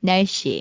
날씨.